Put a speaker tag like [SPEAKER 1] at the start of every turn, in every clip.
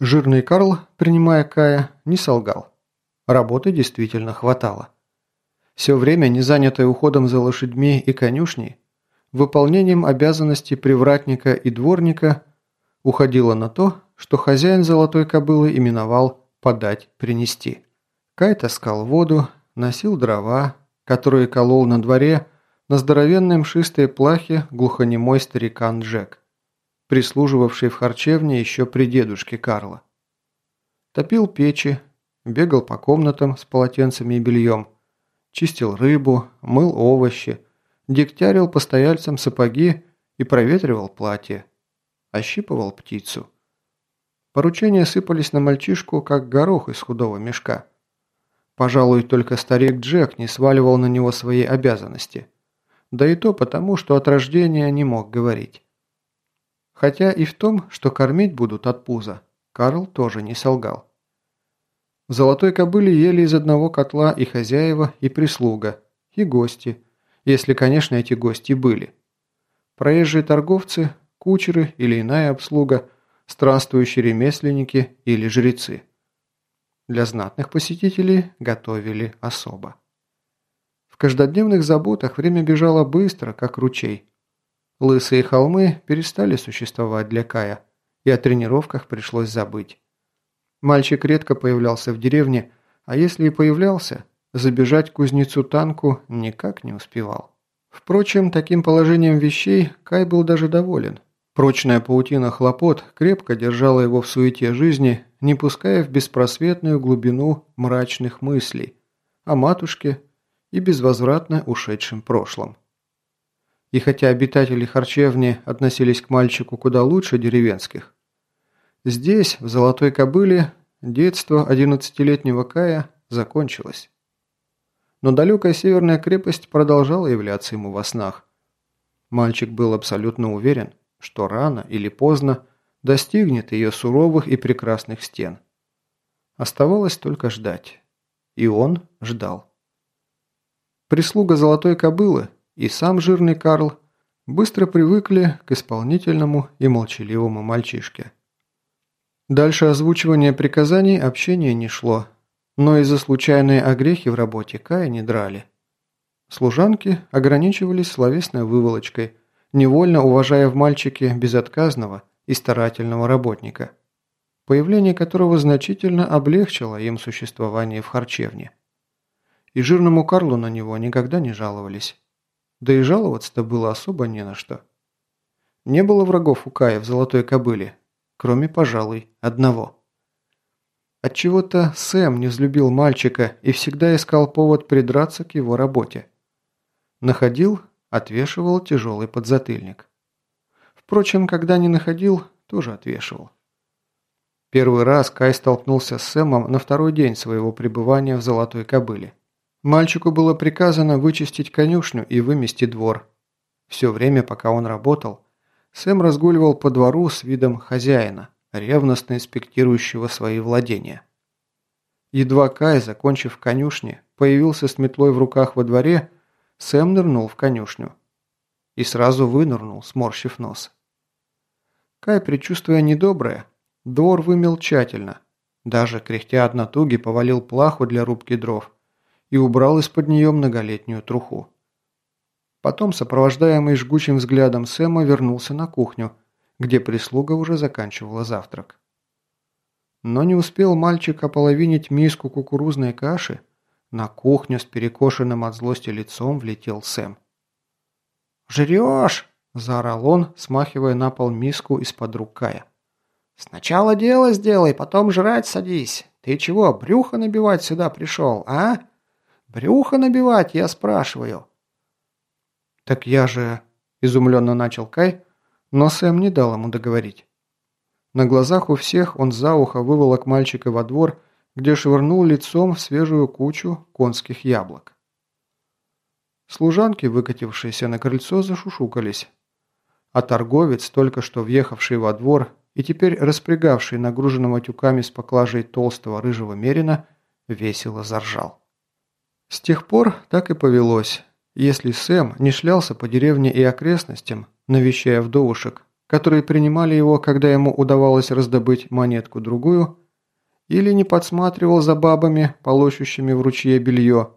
[SPEAKER 1] Жирный Карл, принимая Кая, не солгал. Работы действительно хватало. Все время, не занятое уходом за лошадьми и конюшней, выполнением обязанностей привратника и дворника, уходило на то, что хозяин золотой кобылы именовал «подать, принести». Кай таскал воду, носил дрова, которые колол на дворе на здоровенной мшистой плахе глухонемой старикан Джек прислуживавший в харчевне еще при дедушке Карла. Топил печи, бегал по комнатам с полотенцами и бельем, чистил рыбу, мыл овощи, дегтярил постояльцам сапоги и проветривал платье, ощипывал птицу. Поручения сыпались на мальчишку, как горох из худого мешка. Пожалуй, только старик Джек не сваливал на него свои обязанности. Да и то потому, что от рождения не мог говорить. Хотя и в том, что кормить будут от пуза, Карл тоже не солгал. Золотой кобыле ели из одного котла и хозяева, и прислуга, и гости, если, конечно, эти гости были. Проезжие торговцы, кучеры или иная обслуга, странствующие ремесленники или жрецы. Для знатных посетителей готовили особо. В каждодневных заботах время бежало быстро, как ручей, Лысые холмы перестали существовать для Кая, и о тренировках пришлось забыть. Мальчик редко появлялся в деревне, а если и появлялся, забежать к кузнецу танку никак не успевал. Впрочем, таким положением вещей Кай был даже доволен. Прочная паутина хлопот крепко держала его в суете жизни, не пуская в беспросветную глубину мрачных мыслей о матушке и безвозвратно ушедшем прошлом. И хотя обитатели харчевни относились к мальчику куда лучше деревенских, здесь, в Золотой Кобыле, детство одиннадцатилетнего Кая закончилось. Но далекая северная крепость продолжала являться ему во снах. Мальчик был абсолютно уверен, что рано или поздно достигнет ее суровых и прекрасных стен. Оставалось только ждать. И он ждал. Прислуга Золотой Кобылы, и сам жирный Карл быстро привыкли к исполнительному и молчаливому мальчишке. Дальше озвучивания приказаний общения не шло, но из-за случайные огрехи в работе Кая не драли. Служанки ограничивались словесной выволочкой, невольно уважая в мальчике безотказного и старательного работника, появление которого значительно облегчило им существование в харчевне. И жирному Карлу на него никогда не жаловались. Да и жаловаться-то было особо не на что. Не было врагов у Кая в золотой кобыле, кроме, пожалуй, одного. Отчего-то Сэм не взлюбил мальчика и всегда искал повод придраться к его работе. Находил, отвешивал тяжелый подзатыльник. Впрочем, когда не находил, тоже отвешивал. Первый раз Кай столкнулся с Сэмом на второй день своего пребывания в Золотой Кобыле. Мальчику было приказано вычистить конюшню и вымести двор. Все время, пока он работал, Сэм разгуливал по двору с видом хозяина, ревностно инспектирующего свои владения. Едва Кай, закончив конюшни, появился с метлой в руках во дворе, Сэм нырнул в конюшню. И сразу вынырнул, сморщив нос. Кай, предчувствуя недоброе, двор вымел тщательно. Даже, кряхтя от натуги, повалил плаху для рубки дров и убрал из-под нее многолетнюю труху. Потом, сопровождаемый жгучим взглядом Сэма, вернулся на кухню, где прислуга уже заканчивала завтрак. Но не успел мальчик ополовинить миску кукурузной каши, на кухню с перекошенным от злости лицом влетел Сэм. «Жрешь!» – заорал он, смахивая на пол миску из-под рук Кая. «Сначала дело сделай, потом жрать садись. Ты чего, брюхо набивать сюда пришел, а?» «Брюхо набивать, я спрашиваю». «Так я же...» – изумленно начал Кай, но Сэм не дал ему договорить. На глазах у всех он за ухо выволок мальчика во двор, где швырнул лицом в свежую кучу конских яблок. Служанки, выкатившиеся на крыльцо, зашушукались. А торговец, только что въехавший во двор и теперь распрягавший нагруженного тюками с поклажей толстого рыжего мерина, весело заржал. С тех пор так и повелось. Если Сэм не шлялся по деревне и окрестностям, навещая вдовушек, которые принимали его, когда ему удавалось раздобыть монетку-другую, или не подсматривал за бабами, полощущими в ручье белье,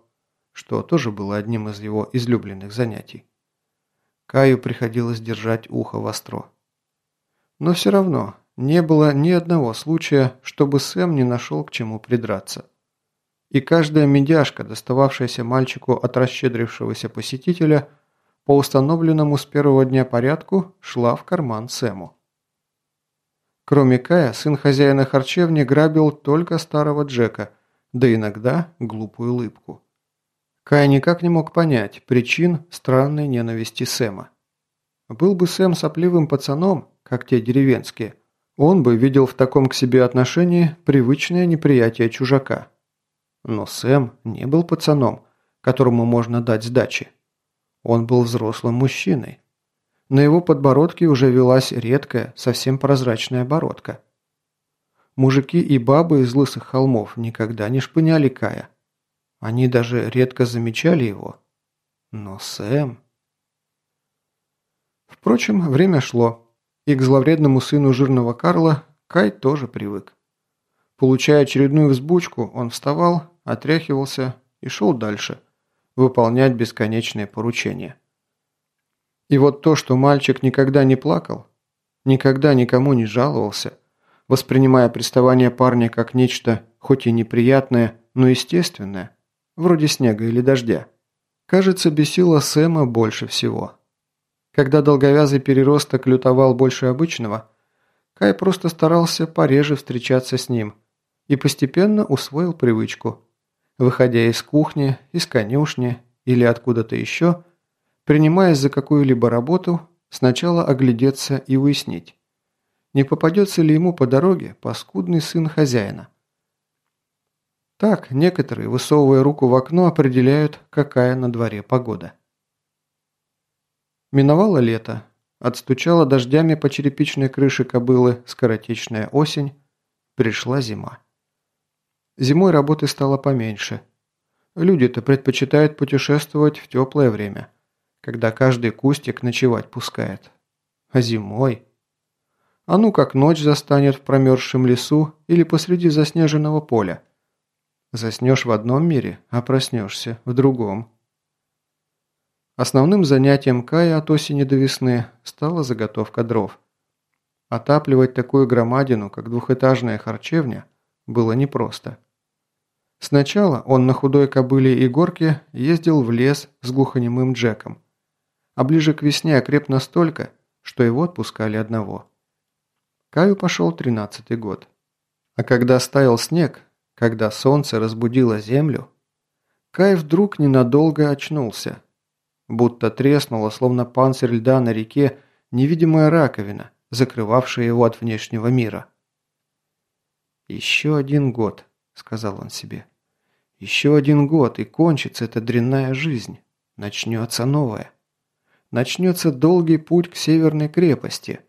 [SPEAKER 1] что тоже было одним из его излюбленных занятий. Каю приходилось держать ухо востро. Но все равно не было ни одного случая, чтобы Сэм не нашел к чему придраться. И каждая медяшка, достававшаяся мальчику от расщедрившегося посетителя, по установленному с первого дня порядку шла в карман Сэму. Кроме Кая, сын хозяина харчевни грабил только старого Джека, да иногда глупую улыбку. Кай никак не мог понять причин странной ненависти Сэма. Был бы Сэм сопливым пацаном, как те деревенские, он бы видел в таком к себе отношении привычное неприятие чужака. Но Сэм не был пацаном, которому можно дать сдачи. Он был взрослым мужчиной. На его подбородке уже велась редкая, совсем прозрачная бородка. Мужики и бабы из лысых холмов никогда не шпыняли Кая. Они даже редко замечали его. Но Сэм... Впрочем, время шло, и к зловредному сыну жирного Карла Кай тоже привык. Получая очередную взбучку, он вставал, отряхивался и шел дальше, выполнять бесконечные поручения. И вот то, что мальчик никогда не плакал, никогда никому не жаловался, воспринимая приставание парня как нечто, хоть и неприятное, но естественное, вроде снега или дождя, кажется, бесило Сэма больше всего. Когда долговязый переросток лютовал больше обычного, Кай просто старался пореже встречаться с ним и постепенно усвоил привычку. Выходя из кухни, из конюшни или откуда-то еще, принимаясь за какую-либо работу, сначала оглядеться и выяснить, не попадется ли ему по дороге паскудный сын хозяина. Так некоторые, высовывая руку в окно, определяют, какая на дворе погода. Миновало лето, отстучала дождями по черепичной крыше кобылы скоротечная осень, пришла зима. Зимой работы стало поменьше. Люди-то предпочитают путешествовать в теплое время, когда каждый кустик ночевать пускает. А зимой? А ну как ночь застанет в промерзшем лесу или посреди заснеженного поля. Заснешь в одном мире, а проснешься в другом. Основным занятием Кая от осени до весны стала заготовка дров. Отапливать такую громадину, как двухэтажная харчевня, было непросто. Сначала он на худой кобыле и горке ездил в лес с глухонемым Джеком, а ближе к весне окреп настолько, что его отпускали одного. Каю пошел тринадцатый год. А когда стаял снег, когда солнце разбудило землю, Кай вдруг ненадолго очнулся – Будто треснула, словно панцирь льда на реке, невидимая раковина, закрывавшая его от внешнего мира. «Еще один год», — сказал он себе. «Еще один год, и кончится эта дрянная жизнь. Начнется новая. Начнется долгий путь к северной крепости».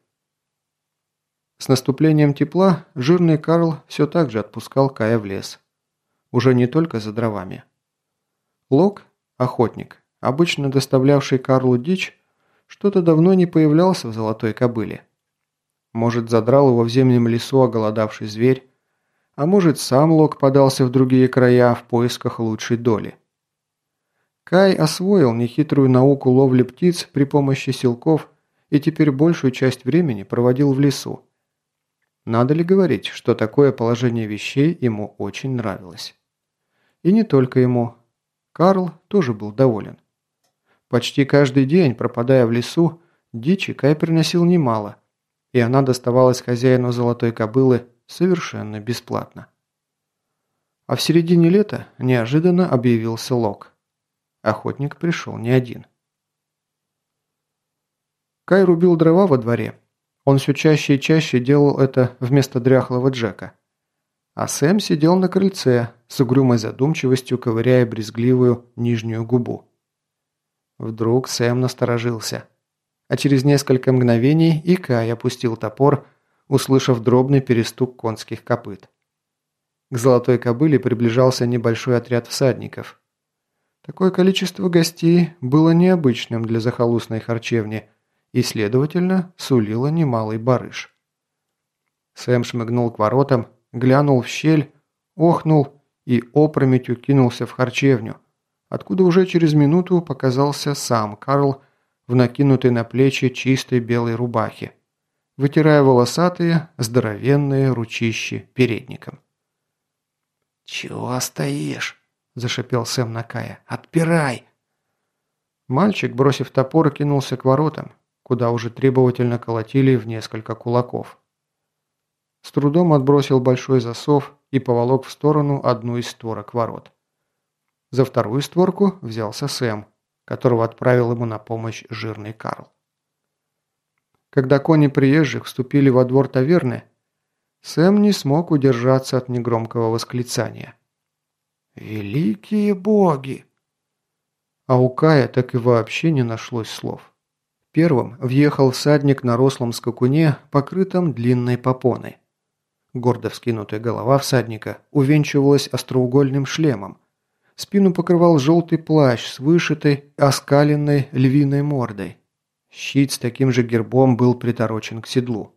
[SPEAKER 1] С наступлением тепла жирный Карл все так же отпускал Кая в лес. Уже не только за дровами. Лок, охотник, обычно доставлявший Карлу дичь, что-то давно не появлялся в золотой кобыле. Может, задрал его в зимнем лесу оголодавший зверь, а может, сам Лок подался в другие края в поисках лучшей доли. Кай освоил нехитрую науку ловли птиц при помощи силков и теперь большую часть времени проводил в лесу. Надо ли говорить, что такое положение вещей ему очень нравилось? И не только ему. Карл тоже был доволен. Почти каждый день, пропадая в лесу, дичи Кай приносил немало, и она доставалась хозяину золотой кобылы совершенно бесплатно. А в середине лета неожиданно объявился Лок. Охотник пришел не один. Кай рубил дрова во дворе. Он все чаще и чаще делал это вместо дряхлого Джека. А Сэм сидел на крыльце, с угрюмой задумчивостью ковыряя брезгливую нижнюю губу. Вдруг Сэм насторожился. А через несколько мгновений и Кай опустил топор, услышав дробный перестук конских копыт. К золотой кобыле приближался небольшой отряд всадников. Такое количество гостей было необычным для захолустной харчевни и, следовательно, сулила немалый барыш. Сэм шмыгнул к воротам, глянул в щель, охнул и опрометью кинулся в харчевню, откуда уже через минуту показался сам Карл в накинутой на плечи чистой белой рубахе, вытирая волосатые, здоровенные ручищи передником.
[SPEAKER 2] «Чего стоишь?» – зашипел Сэм на Кая. «Отпирай!»
[SPEAKER 1] Мальчик, бросив топор, кинулся к воротам, куда уже требовательно колотили в несколько кулаков. С трудом отбросил большой засов и поволок в сторону одну из створок ворот. За вторую створку взялся Сэм, которого отправил ему на помощь жирный Карл. Когда кони приезжих вступили во двор таверны, Сэм не смог удержаться от негромкого восклицания. «Великие боги!» А у Кая так и вообще не нашлось слов. Первым въехал всадник на рослом скакуне, покрытом длинной попоной. Гордо вскинутая голова всадника увенчивалась остроугольным шлемом. Спину покрывал желтый плащ с вышитой, оскаленной львиной мордой. Щит с таким же гербом был приторочен к седлу.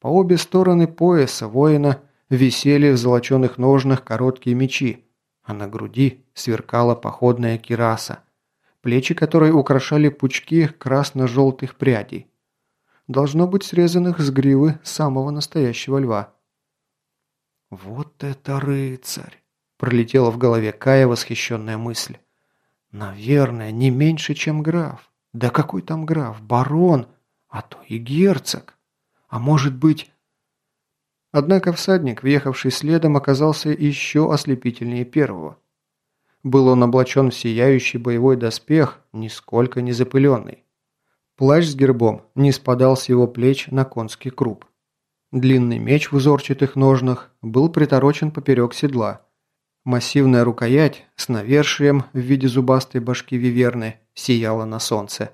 [SPEAKER 1] По обе стороны пояса воина висели в золоченых ножнах короткие мечи, а на груди сверкала походная кираса, плечи которой украшали пучки красно-желтых прядей. Должно быть срезанных с гривы самого настоящего льва. «Вот это рыцарь!» – пролетела в голове Кая восхищенная мысль. «Наверное, не меньше, чем граф. Да какой там граф? Барон, а то и герцог. А может быть...» Однако всадник, въехавший следом, оказался еще ослепительнее первого. Был он облачен в сияющий боевой доспех, нисколько не запыленный. Плащ с гербом не спадал с его плеч на конский круп. Длинный меч в узорчатых ножнах был приторочен поперек седла. Массивная рукоять с навершием в виде зубастой башки виверны сияла на солнце.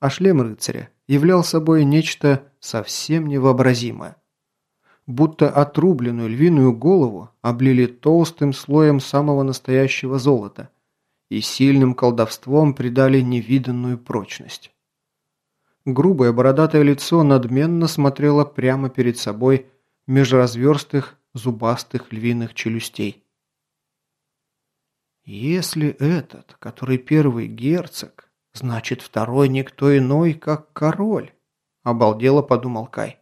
[SPEAKER 1] А шлем рыцаря являл собой нечто совсем невообразимое. Будто отрубленную львиную голову облили толстым слоем самого настоящего золота и сильным колдовством придали невиданную прочность. Грубое бородатое лицо надменно смотрело прямо перед собой меж разверстых зубастых львиных челюстей. «Если этот, который первый герцог, значит второй никто иной, как король», – обалдело подумал Кай.